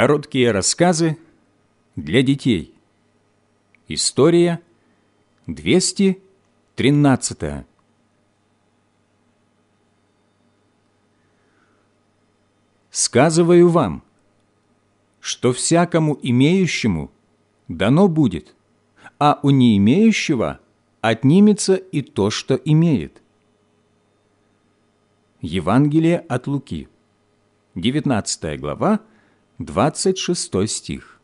Короткие рассказы для детей. История 213. Сказываю вам, что всякому имеющему дано будет, а у не имеющего отнимется и то, что имеет. Евангелие от Луки, 19 глава, 26 стих.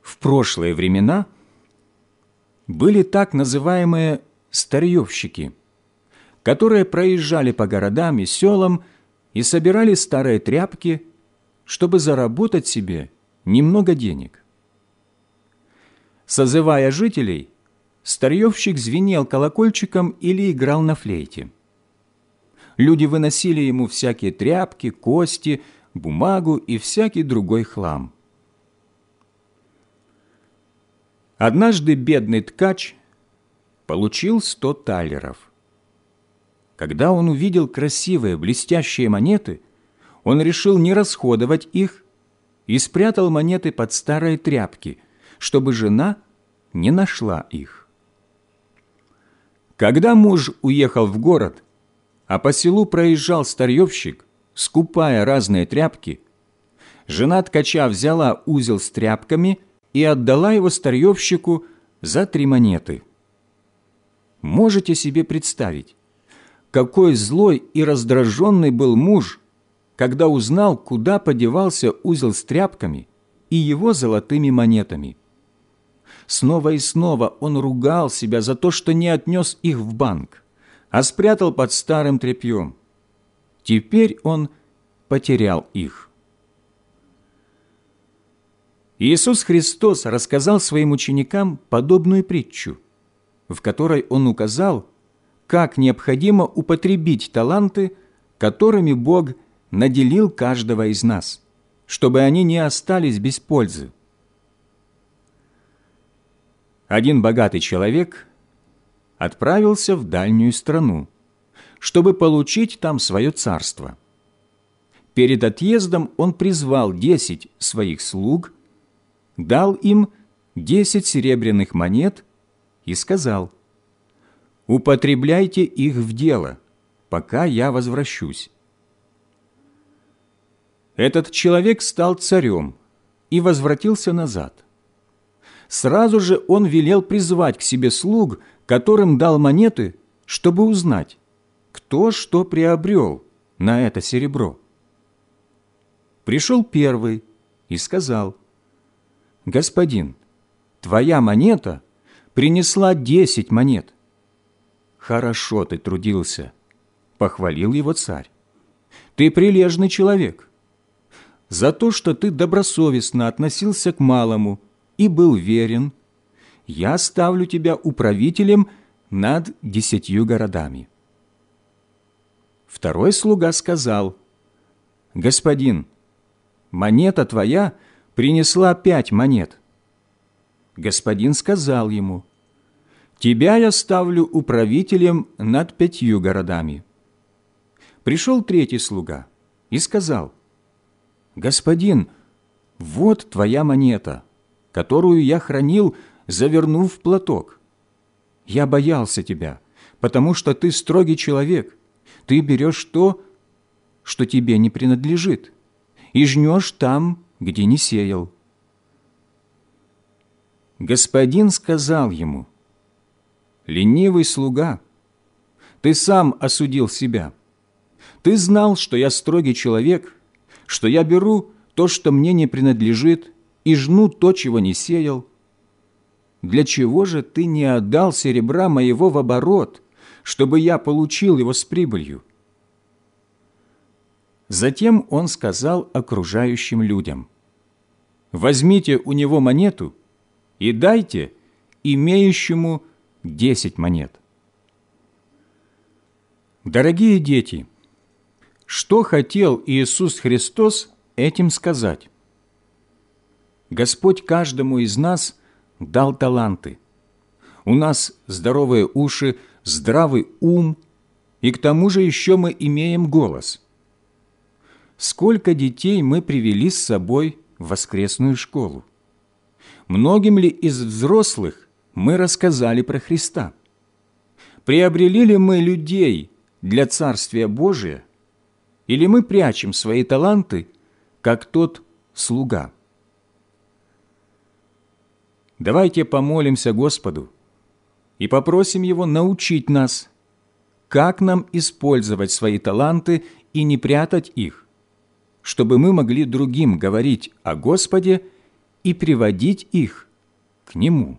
В прошлые времена были так называемые старьевщики, которые проезжали по городам и селам и собирали старые тряпки, чтобы заработать себе немного денег. Созывая жителей, старьевщик звенел колокольчиком или играл на флейте – Люди выносили ему всякие тряпки, кости, бумагу и всякий другой хлам. Однажды бедный ткач получил сто талеров. Когда он увидел красивые блестящие монеты, он решил не расходовать их и спрятал монеты под старые тряпки, чтобы жена не нашла их. Когда муж уехал в город, а по селу проезжал старьевщик, скупая разные тряпки. Жена ткача взяла узел с тряпками и отдала его старьевщику за три монеты. Можете себе представить, какой злой и раздраженный был муж, когда узнал, куда подевался узел с тряпками и его золотыми монетами. Снова и снова он ругал себя за то, что не отнес их в банк а спрятал под старым тряпьем. Теперь он потерял их. Иисус Христос рассказал своим ученикам подобную притчу, в которой Он указал, как необходимо употребить таланты, которыми Бог наделил каждого из нас, чтобы они не остались без пользы. Один богатый человек – отправился в дальнюю страну, чтобы получить там свое царство. Перед отъездом он призвал десять своих слуг, дал им десять серебряных монет и сказал, «Употребляйте их в дело, пока я возвращусь». Этот человек стал царем и возвратился назад. Сразу же он велел призвать к себе слуг, которым дал монеты, чтобы узнать, кто что приобрел на это серебро. Пришел первый и сказал, «Господин, твоя монета принесла десять монет». «Хорошо ты трудился», — похвалил его царь. «Ты прилежный человек. За то, что ты добросовестно относился к малому и был верен, я ставлю тебя управителем над десятью городами». Второй слуга сказал, «Господин, монета твоя принесла пять монет». Господин сказал ему, «Тебя я ставлю управителем над пятью городами». Пришел третий слуга и сказал, «Господин, вот твоя монета, которую я хранил завернув в платок. Я боялся тебя, потому что ты строгий человек. Ты берешь то, что тебе не принадлежит, и жнешь там, где не сеял. Господин сказал ему, «Ленивый слуга, ты сам осудил себя. Ты знал, что я строгий человек, что я беру то, что мне не принадлежит, и жну то, чего не сеял для чего же ты не отдал серебра моего в оборот, чтобы я получил его с прибылью?» Затем он сказал окружающим людям, «Возьмите у него монету и дайте имеющему десять монет». Дорогие дети, что хотел Иисус Христос этим сказать? Господь каждому из нас – дал таланты. У нас здоровые уши, здравый ум, и к тому же еще мы имеем голос. Сколько детей мы привели с собой в воскресную школу? Многим ли из взрослых мы рассказали про Христа? Приобрели ли мы людей для Царствия Божия, или мы прячем свои таланты, как тот слуга? Давайте помолимся Господу и попросим Его научить нас, как нам использовать свои таланты и не прятать их, чтобы мы могли другим говорить о Господе и приводить их к Нему.